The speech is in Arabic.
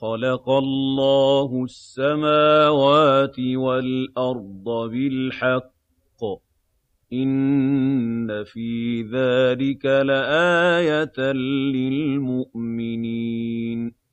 خَلَقَ اللَّهُ السَّمَاوَاتِ وَالْأَرْضَ بِالْحَقِّ ۚ. إِنَّ فِي ذَٰلِكَ لَآيَةً لِّلْمُؤْمِنِينَ